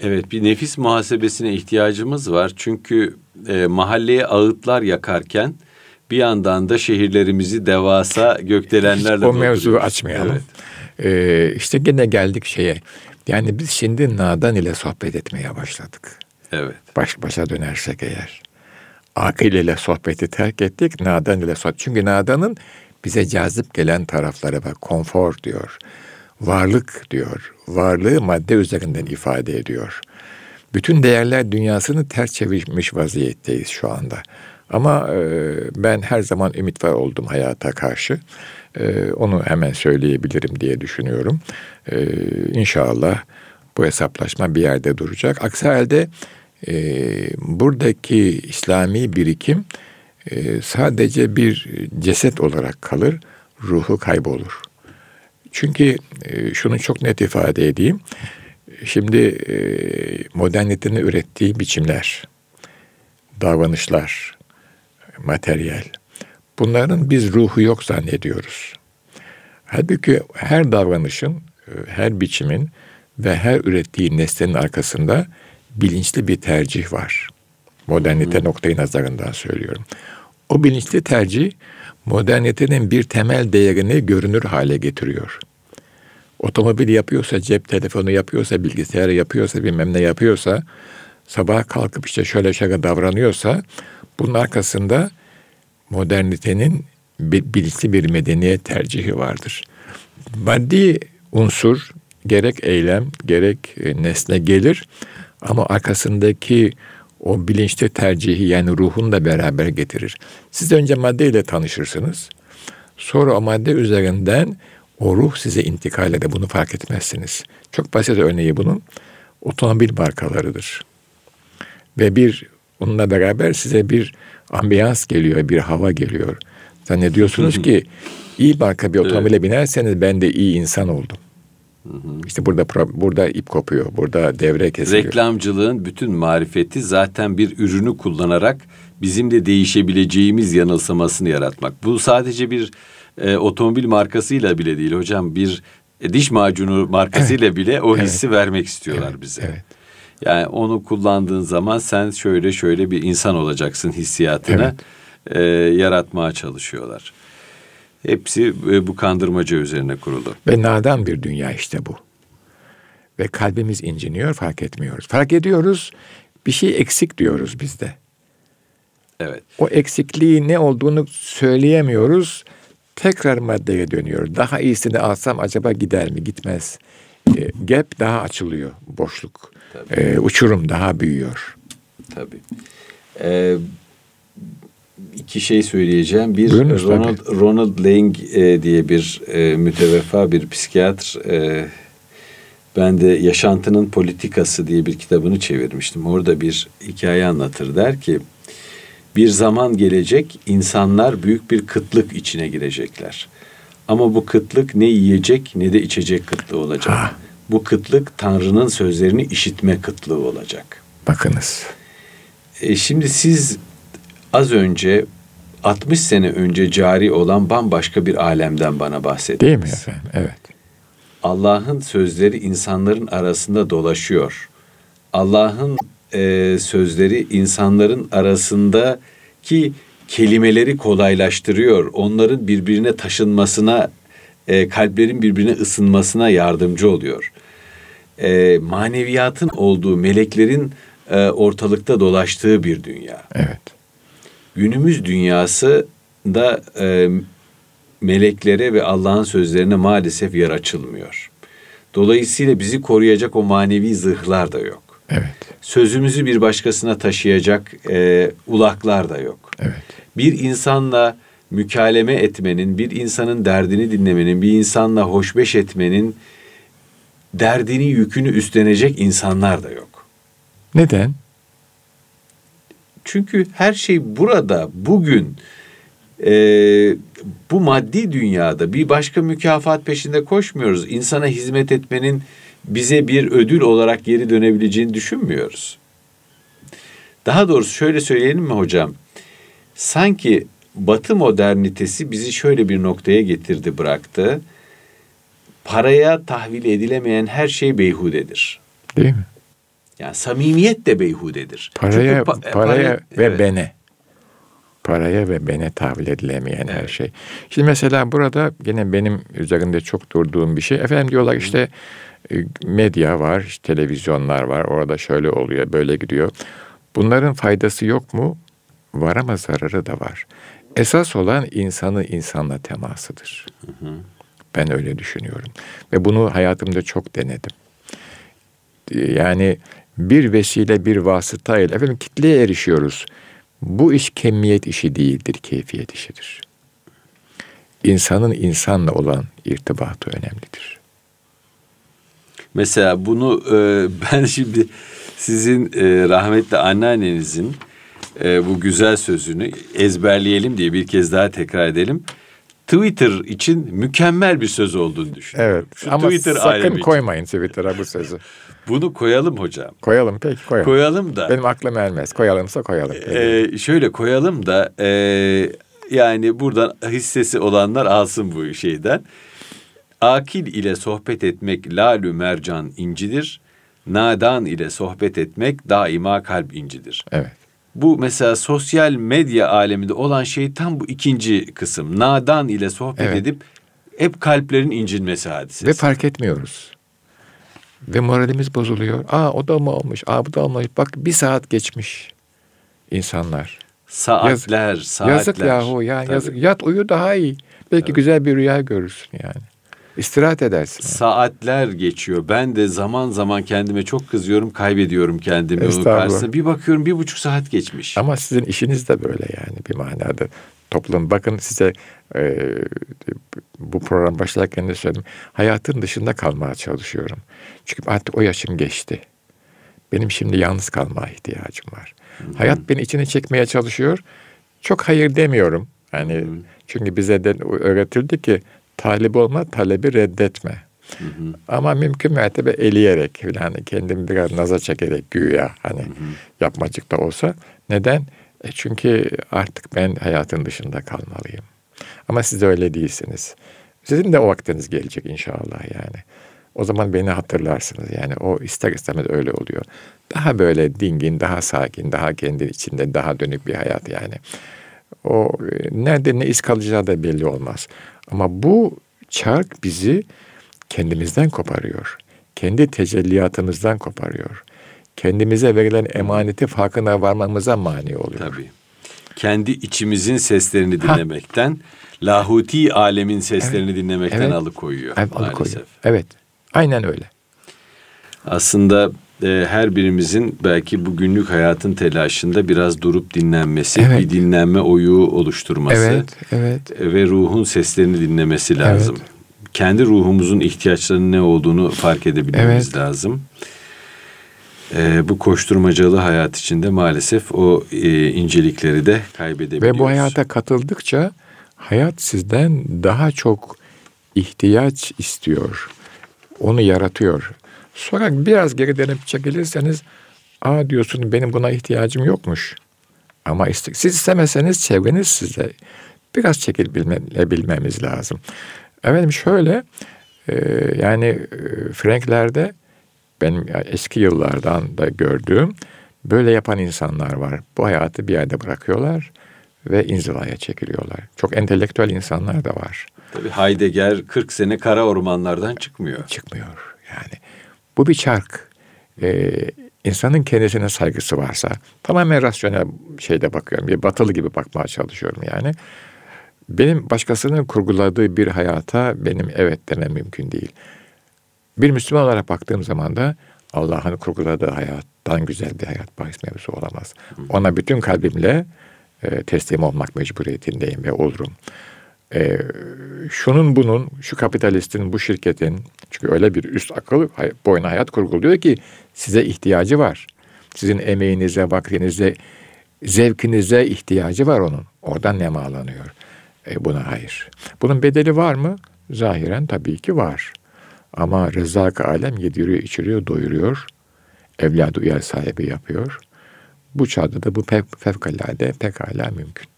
A: Evet bir nefis muhasebesine ihtiyacımız var. Çünkü e, mahalleye ağıtlar yakarken bir yandan da şehirlerimizi devasa gökdelenlerle
B: O mevzuyu açmayalım. Evet. Ee, işte gene geldik şeye. Yani biz şimdi nadan ile sohbet etmeye başladık.
A: Evet.
B: Baş başa dönersek eğer. Akıl ile sohbeti terk ettik, nadan ile sohbet. Çünkü nadanın bize cazip gelen tarafları var. Konfor diyor. Varlık diyor. Varlığı madde üzerinden ifade ediyor. Bütün değerler dünyasını ters çevirmiş vaziyetteyiz şu anda. Ama e, ben her zaman ümit var oldum hayata karşı. E, onu hemen söyleyebilirim diye düşünüyorum. E, inşallah bu hesaplaşma bir yerde duracak. Aksi halde e, buradaki İslami birikim sadece bir ceset olarak kalır, ruhu kaybolur. Çünkü e, şunu çok net ifade edeyim. Şimdi e, modernitenin ürettiği biçimler, davranışlar, materyal. Bunların biz ruhu yok zannediyoruz. Halbuki her davranışın, e, her biçimin ve her ürettiği nesnenin arkasında bilinçli bir tercih var. Modernite hmm. noktayı nazarından söylüyorum. O bilinçli tercih modernitenin bir temel değerini görünür hale getiriyor. Otomobil yapıyorsa, cep telefonu yapıyorsa, bilgisayarı yapıyorsa, bilmem ne yapıyorsa, sabah kalkıp işte şöyle şöyle davranıyorsa bunun arkasında modernitenin bilinçli bir medeniyet tercihi vardır. Maddi unsur gerek eylem gerek e, nesne gelir ama arkasındaki o bilinçli tercihi yani ruhun da beraber getirir. Siz önce maddeyle tanışırsınız. Sonra o madde üzerinden O ruh size intikal ede bunu fark etmezsiniz. Çok basit örneği bunun otomobil markalarıdır. Ve bir onunla beraber size bir ambiyans geliyor, bir hava geliyor. Zannediyorsunuz ki iyi marka bir otomobile evet. binerseniz ben de iyi insan oldum. İşte burada burada ip kopuyor, burada devre kesiliyor.
A: Reklamcılığın bütün marifeti zaten bir ürünü kullanarak bizim de değişebileceğimiz yanılsamasını yaratmak. Bu sadece bir e, otomobil markasıyla bile değil hocam. Bir e, diş macunu markasıyla evet. bile o hissi evet. vermek istiyorlar
B: evet.
A: bize.
B: Evet.
A: Yani onu kullandığın zaman sen şöyle şöyle bir insan olacaksın hissiyatını evet. e, yaratmaya çalışıyorlar. Hepsi e, bu kandırmaca üzerine kurulu.
B: Ve nadan bir dünya işte bu. Ve kalbimiz inciniyor fark etmiyoruz. Fark ediyoruz bir şey eksik diyoruz biz de.
A: Evet.
B: O eksikliği ne olduğunu söyleyemiyoruz. Tekrar maddeye dönüyor. Daha iyisini alsam acaba gider mi? Gitmez. E, gap daha açılıyor. Boşluk. E, uçurum daha büyüyor.
A: Tabii. Ee, iki şey söyleyeceğim. Bir Buyurunuz, Ronald tabii. Ronald Lang e, diye bir e, müteveffa bir psikiyatr e, ben de Yaşantının Politikası diye bir kitabını çevirmiştim. Orada bir hikaye anlatır der ki bir zaman gelecek insanlar büyük bir kıtlık içine girecekler. Ama bu kıtlık ne yiyecek ne de içecek kıtlığı olacak. Ha. Bu kıtlık Tanrı'nın sözlerini işitme kıtlığı olacak.
B: Bakınız.
A: E şimdi siz az önce 60 sene önce cari olan bambaşka bir alemden bana bahsettiniz.
B: Değil mi efendim? Evet.
A: Allah'ın sözleri insanların arasında dolaşıyor. Allah'ın e, sözleri insanların arasındaki kelimeleri kolaylaştırıyor. Onların birbirine taşınmasına, e, kalplerin birbirine ısınmasına yardımcı oluyor. E, maneviyatın olduğu, meleklerin e, ortalıkta dolaştığı bir dünya.
B: Evet.
A: Günümüz dünyası da e, meleklere ve Allah'ın sözlerine maalesef yer açılmıyor. Dolayısıyla bizi koruyacak o manevi zırhlar da yok.
B: Evet.
A: Sözümüzü bir başkasına taşıyacak e, ulaklar da yok.
B: Evet.
A: Bir insanla mükaleme etmenin, bir insanın derdini dinlemenin, bir insanla hoşbeş etmenin derdini, yükünü üstlenecek insanlar da yok.
B: Neden?
A: Çünkü her şey burada, bugün, e, bu maddi dünyada bir başka mükafat peşinde koşmuyoruz. İnsana hizmet etmenin bize bir ödül olarak geri dönebileceğini düşünmüyoruz. Daha doğrusu şöyle söyleyelim mi hocam? Sanki Batı modernitesi bizi şöyle bir noktaya getirdi, bıraktı. Paraya tahvil edilemeyen her şey beyhudedir.
B: Değil mi?
A: Yani samimiyet de beyhudedir.
B: Paraya, pa- paraya para, ve evet. bene. Paraya ve bene tahvil edilemeyen evet. her şey. Şimdi mesela burada yine benim üzerinde çok durduğum bir şey. Efendim diyorlar işte e, medya var, işte televizyonlar var. Orada şöyle oluyor, böyle gidiyor. Bunların faydası yok mu? Var ama zararı da var. Esas olan insanı insanla temasıdır. Hı hı. Ben öyle düşünüyorum. Ve bunu hayatımda çok denedim. Yani bir vesile, bir vasıta ile efendim kitleye erişiyoruz. Bu iş kemiyet işi değildir, keyfiyet işidir. İnsanın insanla olan irtibatı önemlidir.
A: Mesela bunu e, <laughs> ben şimdi sizin e, rahmetli anneannenizin e, bu güzel sözünü ezberleyelim diye bir kez daha tekrar edelim. Twitter için mükemmel bir söz olduğunu düşünüyorum.
B: Evet Şu ama Twitter sakın koymayın Twitter'a bu sözü.
A: Bunu koyalım hocam.
B: Koyalım peki koyalım.
A: Koyalım da.
B: Benim aklım ermez. Koyalımsa koyalım.
A: Ee, şöyle koyalım da e, yani buradan hissesi olanlar alsın bu şeyden. Akil ile sohbet etmek lalü mercan incidir. Nadan ile sohbet etmek daima kalp incidir.
B: Evet.
A: Bu mesela sosyal medya aleminde olan şey tam bu ikinci kısım. Nadan ile sohbet evet. edip hep kalplerin incinmesi hadisesi.
B: Ve fark etmiyoruz. Ve moralimiz bozuluyor. Aa o da mı olmuş? Aa bu da olmuş. Bak bir saat geçmiş insanlar.
A: Saatler, Yaz, saatler.
B: Yazık yahu yani yazık. Yat uyu daha iyi. Belki evet. güzel bir rüya görürsün yani. İstirahat edersin.
A: Saatler geçiyor. Ben de zaman zaman kendime çok kızıyorum, kaybediyorum kendimi onun karşısında. Bir bakıyorum bir buçuk saat geçmiş.
B: Ama sizin işiniz de böyle yani bir manada. Toplum bakın size e, bu program başlarken de söyledim. Hayatın dışında kalmaya çalışıyorum. Çünkü artık o yaşım geçti. Benim şimdi yalnız kalmaya ihtiyacım var. Hı-hı. Hayat beni içine çekmeye çalışıyor. Çok hayır demiyorum. Yani Hı-hı. çünkü bize de öğretildi ki talip olma, talebi reddetme. Hı hı. Ama mümkün mertebe eleyerek yani kendimi biraz naza çekerek güya hani hı hı. yapmacık da olsa. Neden? E çünkü artık ben hayatın dışında kalmalıyım. Ama siz öyle değilsiniz. Sizin de o vaktiniz gelecek inşallah yani. O zaman beni hatırlarsınız. Yani o ister istemez öyle oluyor. Daha böyle dingin, daha sakin, daha kendi içinde daha dönük bir hayat yani. O e, nerede ne iz kalacağı da belli olmaz. Ama bu çark bizi kendimizden koparıyor. Kendi tecelliyatımızdan koparıyor. Kendimize verilen emaneti farkına varmamıza mani oluyor.
A: Tabii. Kendi içimizin seslerini dinlemekten, ha. lahuti alemin seslerini evet. dinlemekten evet. alıkoyuyor evet, maalesef. Alıkoyuyor.
B: Evet. Aynen öyle.
A: Aslında e, her birimizin belki bu günlük hayatın telaşında biraz durup dinlenmesi, evet. bir dinlenme oyu oluşturması
B: evet, evet.
A: ve ruhun seslerini dinlemesi lazım. Evet. Kendi ruhumuzun ihtiyaçlarının ne olduğunu fark edebilmemiz evet. lazım. E, bu koşturmacalı hayat içinde maalesef o e, incelikleri de kaybedebiliyoruz.
B: Ve bu hayata katıldıkça hayat sizden daha çok ihtiyaç istiyor. Onu yaratıyor. Sonra biraz geri dönüp çekilirseniz aa diyorsun benim buna ihtiyacım yokmuş. Ama iste, siz istemeseniz çevreniz size biraz çekilebilmemiz lazım. Efendim şöyle e, yani e, Franklerde benim eski yıllardan da gördüğüm böyle yapan insanlar var. Bu hayatı bir yerde bırakıyorlar ve inzivaya çekiliyorlar. Çok entelektüel insanlar da var.
A: Tabii Heidegger 40 sene kara ormanlardan çıkmıyor.
B: Çıkmıyor yani. Bu bir çark. Ee, insanın kendisine saygısı varsa tamamen rasyonel şeyde bakıyorum. Bir batılı gibi bakmaya çalışıyorum yani. Benim başkasının kurguladığı bir hayata benim evet demem mümkün değil. Bir Müslüman olarak baktığım zaman da Allah'ın kurguladığı hayattan güzel bir hayat bahis mevzu olamaz. Ona bütün kalbimle e, teslim olmak mecburiyetindeyim ve olurum. E, şunun bunun, şu kapitalistin, bu şirketin, çünkü öyle bir üst akıl boyuna hayat kurguluyor ki size ihtiyacı var. Sizin emeğinize, vaktinize, zevkinize ihtiyacı var onun. Oradan nemalanıyor. E, buna hayır. Bunun bedeli var mı? Zahiren tabii ki var. Ama rızak alem yediriyor, içiriyor, doyuruyor. Evladı uyar sahibi yapıyor. Bu çağda da bu pek, fevkalade pekala mümkün.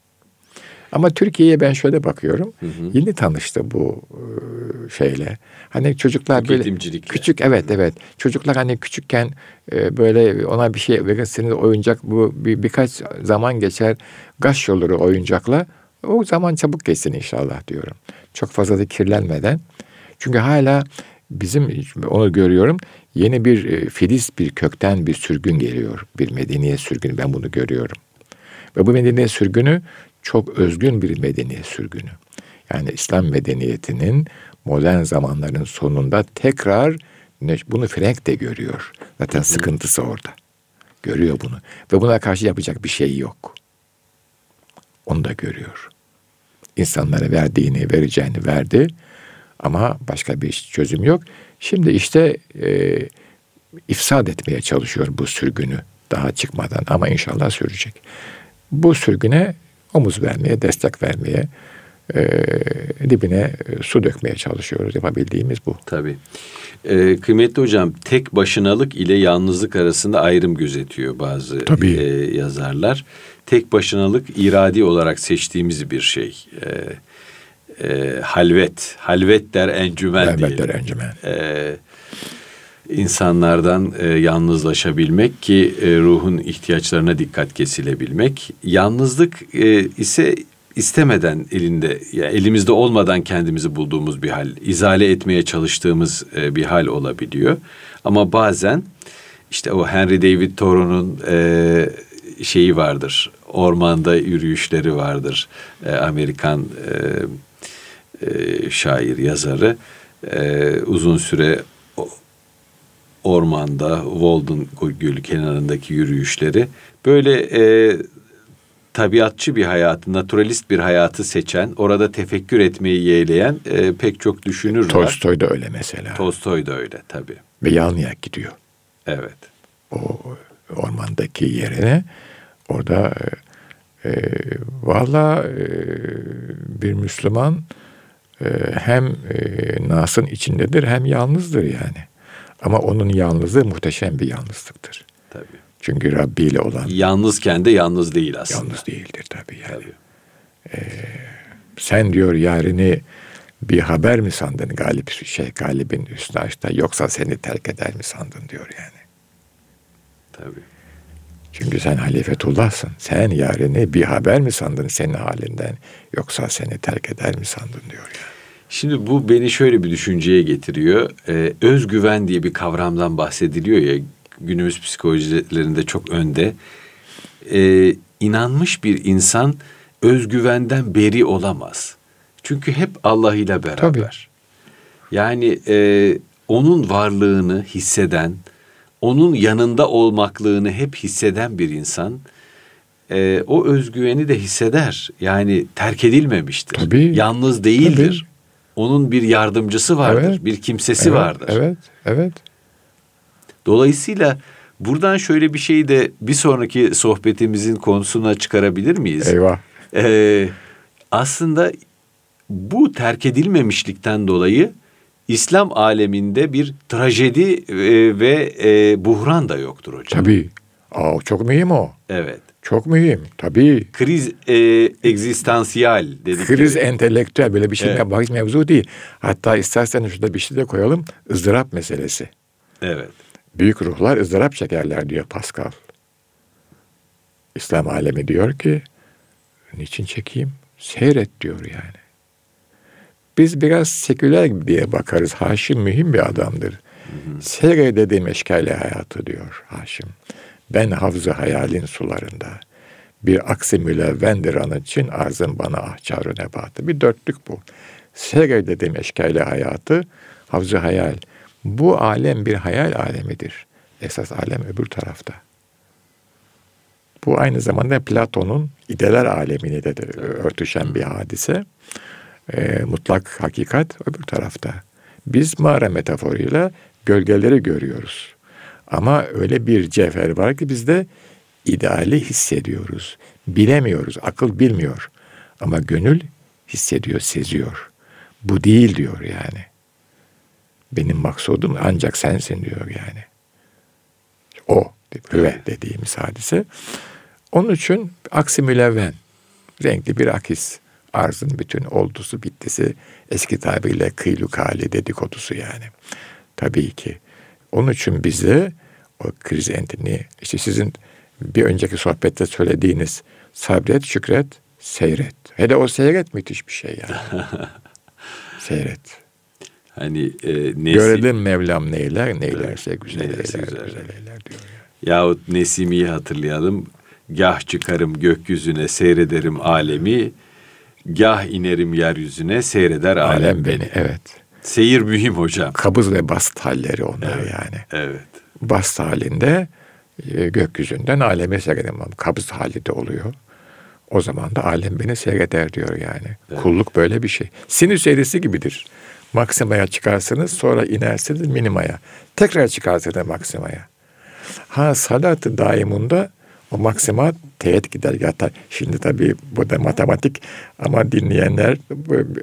B: Ama Türkiye'ye ben şöyle bakıyorum. Hı hı. Yeni tanıştı bu e, şeyle. Hani çocuklar böyle küçük evet evet. Çocuklar hani küçükken e, böyle ona bir şey verirsiniz oyuncak bu bir, birkaç zaman geçer gaş olur oyuncakla. O zaman çabuk geçsin inşallah diyorum. Çok fazla da kirlenmeden. Çünkü hala bizim onu görüyorum. Yeni bir e, filiz bir kökten bir sürgün geliyor. Bir medeniyet sürgünü ben bunu görüyorum. Ve bu medeniyet sürgünü çok özgün bir medeniyet sürgünü. Yani İslam medeniyetinin modern zamanların sonunda tekrar bunu Frank de görüyor. Zaten sıkıntısı orada. Görüyor bunu. Ve buna karşı yapacak bir şey yok. Onu da görüyor. İnsanlara verdiğini, vereceğini verdi. Ama başka bir çözüm yok. Şimdi işte e, ifsad etmeye çalışıyor bu sürgünü daha çıkmadan ama inşallah sürecek. Bu sürgüne omuz vermeye, destek vermeye, e, dibine su dökmeye çalışıyoruz. Yapabildiğimiz bu.
A: Tabii. E, kıymetli hocam, tek başınalık ile yalnızlık arasında ayrım gözetiyor bazı Tabii. E, yazarlar. Tek başınalık iradi olarak seçtiğimiz bir şey. E, e, halvet, halvet der encümen halvet diyelim. der encümen. E, insanlardan e, yalnızlaşabilmek ki e, ruhun ihtiyaçlarına dikkat kesilebilmek. Yalnızlık e, ise istemeden elinde, yani elimizde olmadan kendimizi bulduğumuz bir hal, izale etmeye çalıştığımız e, bir hal olabiliyor. Ama bazen işte o Henry David Thoreau'nun e, şeyi vardır, ormanda yürüyüşleri vardır, e, Amerikan e, e, şair, yazarı. E, uzun süre ormanda, Walden Gölü kenarındaki yürüyüşleri böyle e, tabiatçı bir hayatı, naturalist bir hayatı seçen, orada tefekkür etmeyi yeğleyen e, pek çok düşünür var.
B: Tolstoy da öyle mesela.
A: Tolstoy da öyle tabii.
B: Ve Yalnı'ya gidiyor.
A: Evet.
B: O ormandaki yerine orada e, e, valla e, bir Müslüman e, hem e, Nas'ın içindedir hem yalnızdır yani. Ama onun yalnızlığı muhteşem bir yalnızlıktır.
A: Tabii.
B: Çünkü Rabbi ile olan...
A: Yalnızken de yalnız değil aslında.
B: Yalnız değildir tabii yani.
A: Tabii.
B: Ee, sen diyor yarını bir haber mi sandın galip şey galibin üstüne açta yoksa seni terk eder mi sandın diyor yani.
A: Tabii.
B: Çünkü sen halifetullahsın. Sen yarını bir haber mi sandın senin halinden yoksa seni terk eder mi sandın diyor yani.
A: Şimdi bu beni şöyle bir düşünceye getiriyor. Ee, özgüven diye bir kavramdan bahsediliyor ya günümüz psikolojilerinde çok önde. Ee, inanmış bir insan özgüvenden beri olamaz. Çünkü hep Allah ile beraber. Tabii. Yani e, onun varlığını hisseden, onun yanında olmaklığını hep hisseden bir insan e, o özgüveni de hisseder. Yani terk edilmemiştir.
B: Tabii.
A: Yalnız değildir. Tabii. Onun bir yardımcısı vardır, evet. bir kimsesi
B: evet,
A: vardır.
B: Evet, evet.
A: Dolayısıyla buradan şöyle bir şeyi de bir sonraki sohbetimizin konusuna çıkarabilir miyiz?
B: Eyvah.
A: Ee, aslında bu terk edilmemişlikten dolayı İslam aleminde bir trajedi e, ve e, buhran da yoktur hocam.
B: Tabii. Aa, çok mühim o.
A: Evet.
B: Çok mühim tabii.
A: Kriz e, egzistansiyel dedik.
B: Kriz entelektüel böyle bir şey evet. bahis mevzu değil. Hatta istersen şurada bir şey de koyalım. ızdırap meselesi.
A: Evet.
B: Büyük ruhlar ızdırap çekerler diyor Pascal. İslam alemi diyor ki niçin çekeyim? Seyret diyor yani. Biz biraz seküler diye bakarız. Haşim mühim bir adamdır. Hı Seyre dediğim eşkali hayatı diyor Haşim. Ben havzı hayalin sularında. Bir aksi mülevvendir an için arzın bana ahçarı nebatı. Bir dörtlük bu. Seyre dediğim eşkali hayatı havzı hayal. Bu alem bir hayal alemidir. Esas alem öbür tarafta. Bu aynı zamanda Platon'un ideler alemini de, de örtüşen bir hadise. E, mutlak hakikat öbür tarafta. Biz mağara metaforuyla gölgeleri görüyoruz. Ama öyle bir cevher var ki biz de ideali hissediyoruz. Bilemiyoruz, akıl bilmiyor. Ama gönül hissediyor, seziyor. Bu değil diyor yani. Benim maksudum ancak sensin diyor yani. O ve dediğimiz hadise. Onun için aksi mülevven, renkli bir akis. Arzın bütün oldusu bittisi eski tabirle kıylukali dedikodusu yani. Tabii ki. Onun için bize o kriz entini, işte sizin bir önceki sohbette söylediğiniz sabret, şükret, seyret. Hele o seyret müthiş bir şey yani. <laughs> seyret.
A: Hani e, nesi...
B: Görelim Mevlam neyler, neylerse güzel eyler, güzel, güzel eyler diyor.
A: Ya. Yahut Nesimi'yi hatırlayalım. Gah çıkarım gökyüzüne seyrederim alemi, gah inerim yeryüzüne seyreder alem, alem beni.
B: Evet.
A: Seyir mühim hocam.
B: Kabız ve bast halleri onlar
A: evet,
B: yani.
A: Evet.
B: Bast halinde e, gökyüzünden aleme seyredemem. Kabız hali de oluyor. O zaman da alem beni seyreder diyor yani. Evet. Kulluk böyle bir şey. Sinüs eğrisi gibidir. Maksimaya çıkarsınız sonra inersiniz minimaya. Tekrar çıkarsınız maksimaya. Ha salat daimunda o maksima teğet gider yatar. Şimdi tabii bu da matematik ama dinleyenler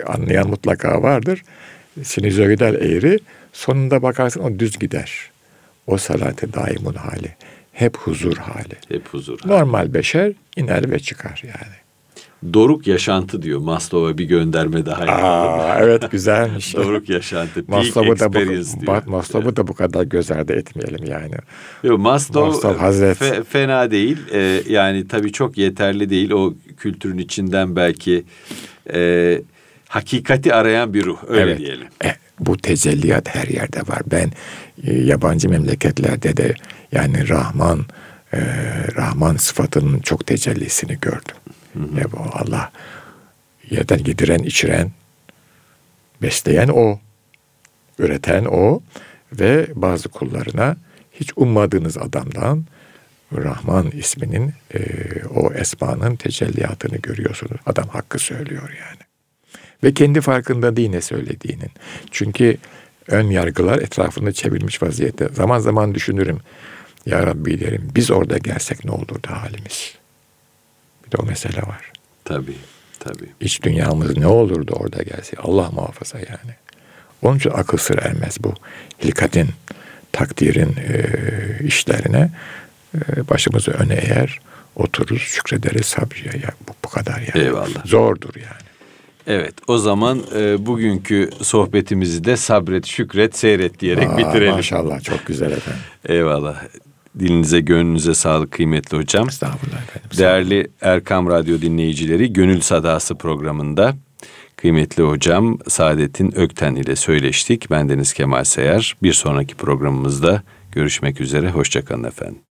B: anlayan mutlaka vardır. Sinüzoidal eğri sonunda bakarsın o düz gider. O salatı daimun hali. Hep huzur hali.
A: Hep huzur
B: hali. Normal beşer iner ve çıkar yani.
A: Doruk yaşantı diyor. Maslow'a bir gönderme daha
B: Aa, evet güzelmiş. <laughs>
A: Doruk yaşantı.
B: Maslow'u da bu, diyor. Maslow'u da bu kadar göz ardı etmeyelim yani.
A: Yok Maslow, Maslow Hazret. Fe, fena değil. Ee, yani tabii çok yeterli değil. O kültürün içinden belki e, hakikati arayan bir ruh öyle evet. diyelim.
B: E, bu tecelliyat her yerde var. Ben e, yabancı memleketlerde de yani Rahman e, Rahman sıfatının çok tecellisini gördüm. Hı hı. Ya bu Allah yerden gidiren, içiren, besleyen o, üreten o ve bazı kullarına hiç ummadığınız adamdan Rahman isminin e, o esmanın tecelliyatını görüyorsunuz. Adam hakkı söylüyor yani. Ve kendi farkında değil ne söylediğinin. Çünkü ön yargılar etrafında çevirmiş vaziyette. Zaman zaman düşünürüm. Ya Rabbi derim biz orada gelsek ne olurdu halimiz? Bir de o mesele var.
A: Tabii, tabii.
B: İç dünyamız ne olurdu orada gelsek? Allah muhafaza yani. Onun için akıl sır ermez bu. Hilkatin, takdirin e, işlerine e, başımızı öne eğer otururuz şükrederiz sabriye. Ya, bu, bu kadar yani.
A: Eyvallah.
B: Zordur yani.
A: Evet o zaman e, bugünkü sohbetimizi de sabret, şükret, seyret diyerek
B: Aa,
A: bitirelim.
B: Maşallah çok güzel efendim.
A: Eyvallah. Dilinize, gönlünüze sağlık kıymetli hocam.
B: Estağfurullah efendim.
A: Değerli Erkam Radyo dinleyicileri, Gönül Sadası programında kıymetli hocam Saadettin Ökten ile söyleştik. Ben Deniz Kemal Seyar. Bir sonraki programımızda görüşmek üzere. Hoşçakalın efendim.